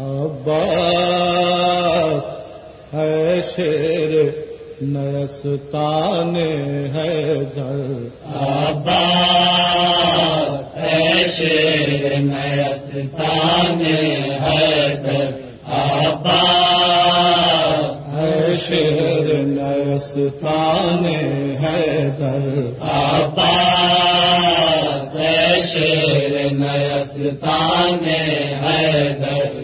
عباس ہے شیر نستان ہے در عباس ہے شیر نستان ہے در عباس ہے شیر نستان ہے در عباس ہے شیر نستان ہے در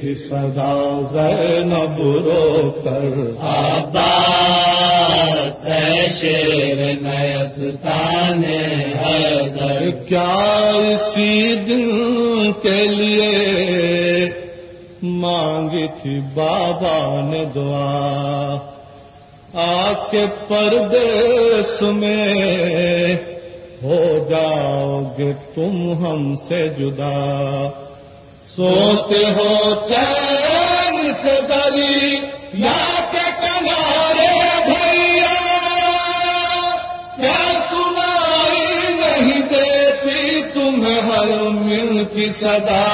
تھی سدا زینب رو کر۔ عباس ہے شیر نستان ہے در کیا اسی دن کے لیے مانگی تھی بابا نے دعا۔ آ کے پردیس میں ہو جاؤ گے تم ہم سے جدا۔ سوتے ہو چین سے دری یا کے کنارے بھیا۔ کیا سنائی نہیں دیتی تمہیں ہر مل کی صدا؟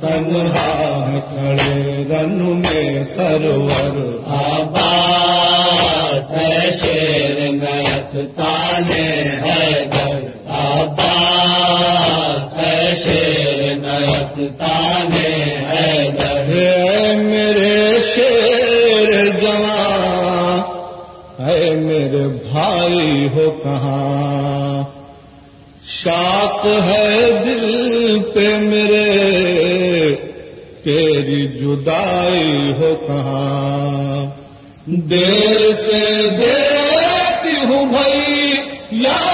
تنہا کھڑے رن میں سرور۔ اے میرے شیر جوان اے میرے بھائی ہو کہاں شاپ ہے دل پہ میرے تیری جدائی ہو کہاں دیر سے دیتی ہوں بھائی یاد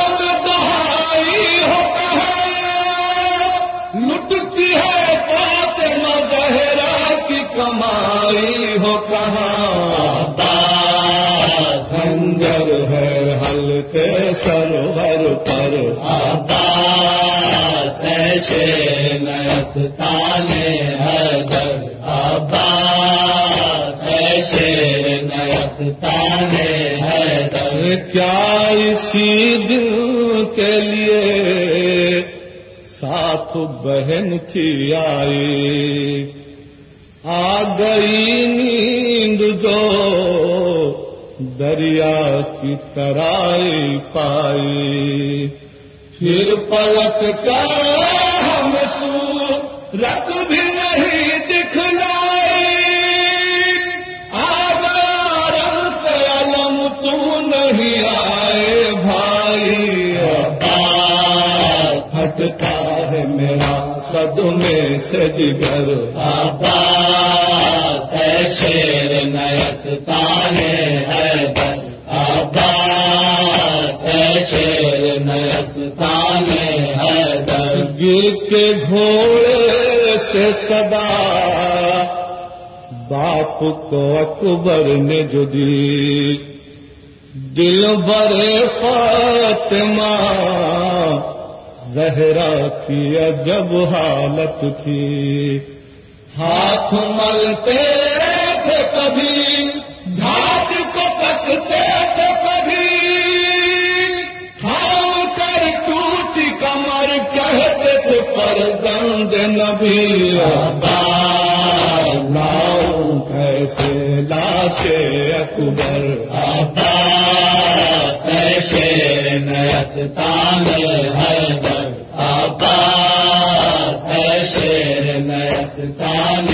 کمائی ہو کہاں؟ خنجر ہے ہلکے سرور پر۔ عباس ہے شیر نستان ہے در عباس ہے شیر نستان ہے در کیا اسی دن کے لیے ساتھ بہن تھی آئی؟ آ گئی نیند جو دریا کی ترائی پائی۔ پھر پلٹ کر ہم سو رت بھی نہیں دکھلائی۔ آدار سے علم تو نہیں آئے بھائی۔ ہٹتا ہے میرا صدمے سے جگر۔ عباس کے گھوڑے سے صدا۔ باپ کو اکبر نے جو دی۔ دل برے فاطمہ۔ زہرا کی عجب حالت تھی۔ ہاتھ ملتے تھے کبھی۔ اکبر عباس ہے شیر نستان ہے در ہے شیر نستان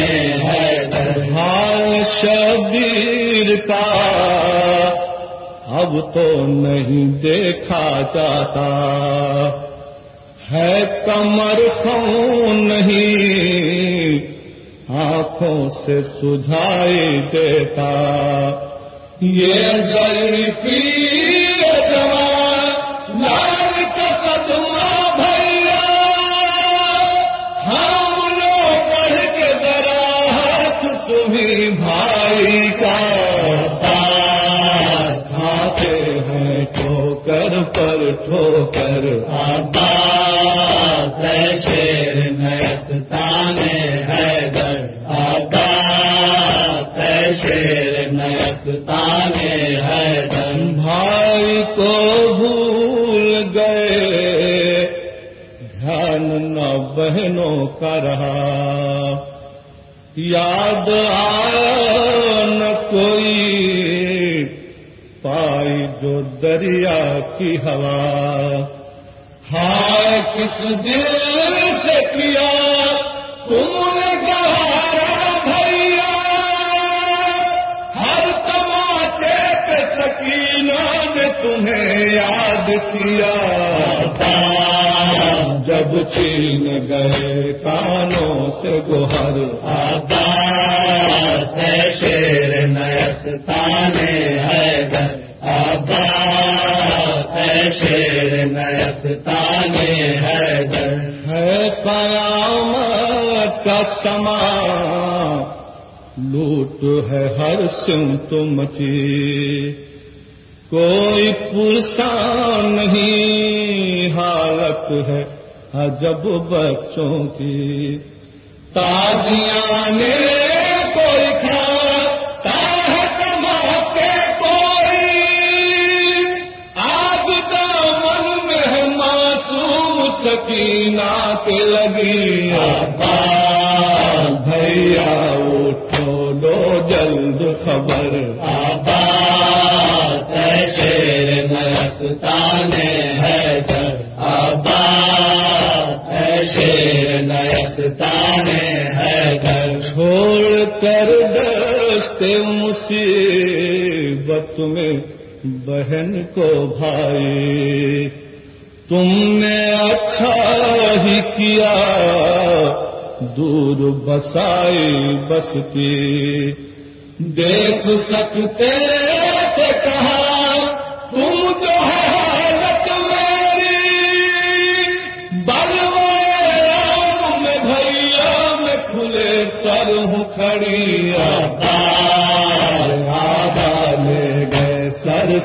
ہے در ہاں شبیر کا اب تو نہیں دیکھا جاتا۔ ہے کمر خون نہیں، آنکھوں سے سجھائی دیتا۔ یہ ضعیفی جوان لال کا قدمہ بھیا۔ ہم پڑھ کے ذرا ہاتھ تمہیں بھائی کا کھاتے ہیں ٹھوکر پر، ٹھوکر عباس ہے شیر نستان نستان ہے در بھائی کو بھول گئے۔ دھیان نہ بہنوں کا رہا۔ یاد آیا نہ کوئی۔ پائی جو دریا کی ہوا۔ ہائے کس دل سے کیا؟ تم نے گہارا یاد کیا جب چھین گئے کانوں سے گوہر عباس ہے شیر نیستان حیدر عباس ہے شیر نیستان حیدر ہے قیامت کا سما۔ لوٹ ہے ہر سمت مچی کوئی پرسان نہیں حالت ہے عجب بچوں کی۔ تازیاں نے کوئی کھاتا ہے کماتے کوئی۔ آج دامن میں ہے معصوم سکینات لگی۔ چھوڑ کر دستے مصیبت میں بہن کو بھائی۔ تم نے اچھا ہی کیا، دور بسائی بستی۔ دیکھ سکتے تھے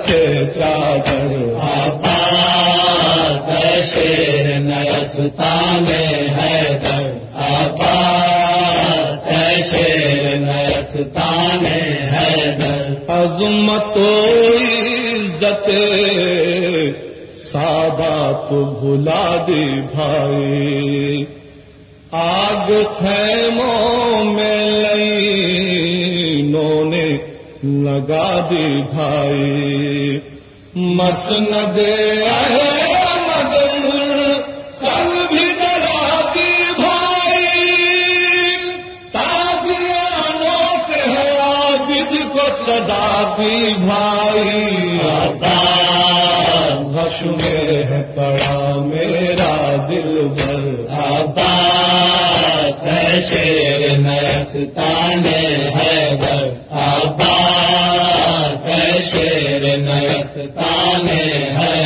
سے چادر عباس شیر نیستان حیدر عباس ہے شیر نیستان حیدر۔ عظمت و عزت سادات بھلا دی بھائی، آگ خیموں میں لگا دی بھائی۔ مسند احمد بھی دی بھائی۔ تازیانوں ہے کو میں ہے پڑا میرا دل بھر۔ عباس ہے شیر دستان ہے